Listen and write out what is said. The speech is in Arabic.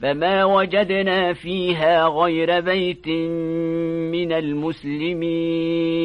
فما وجدنا فيها غير بيت من المسلمين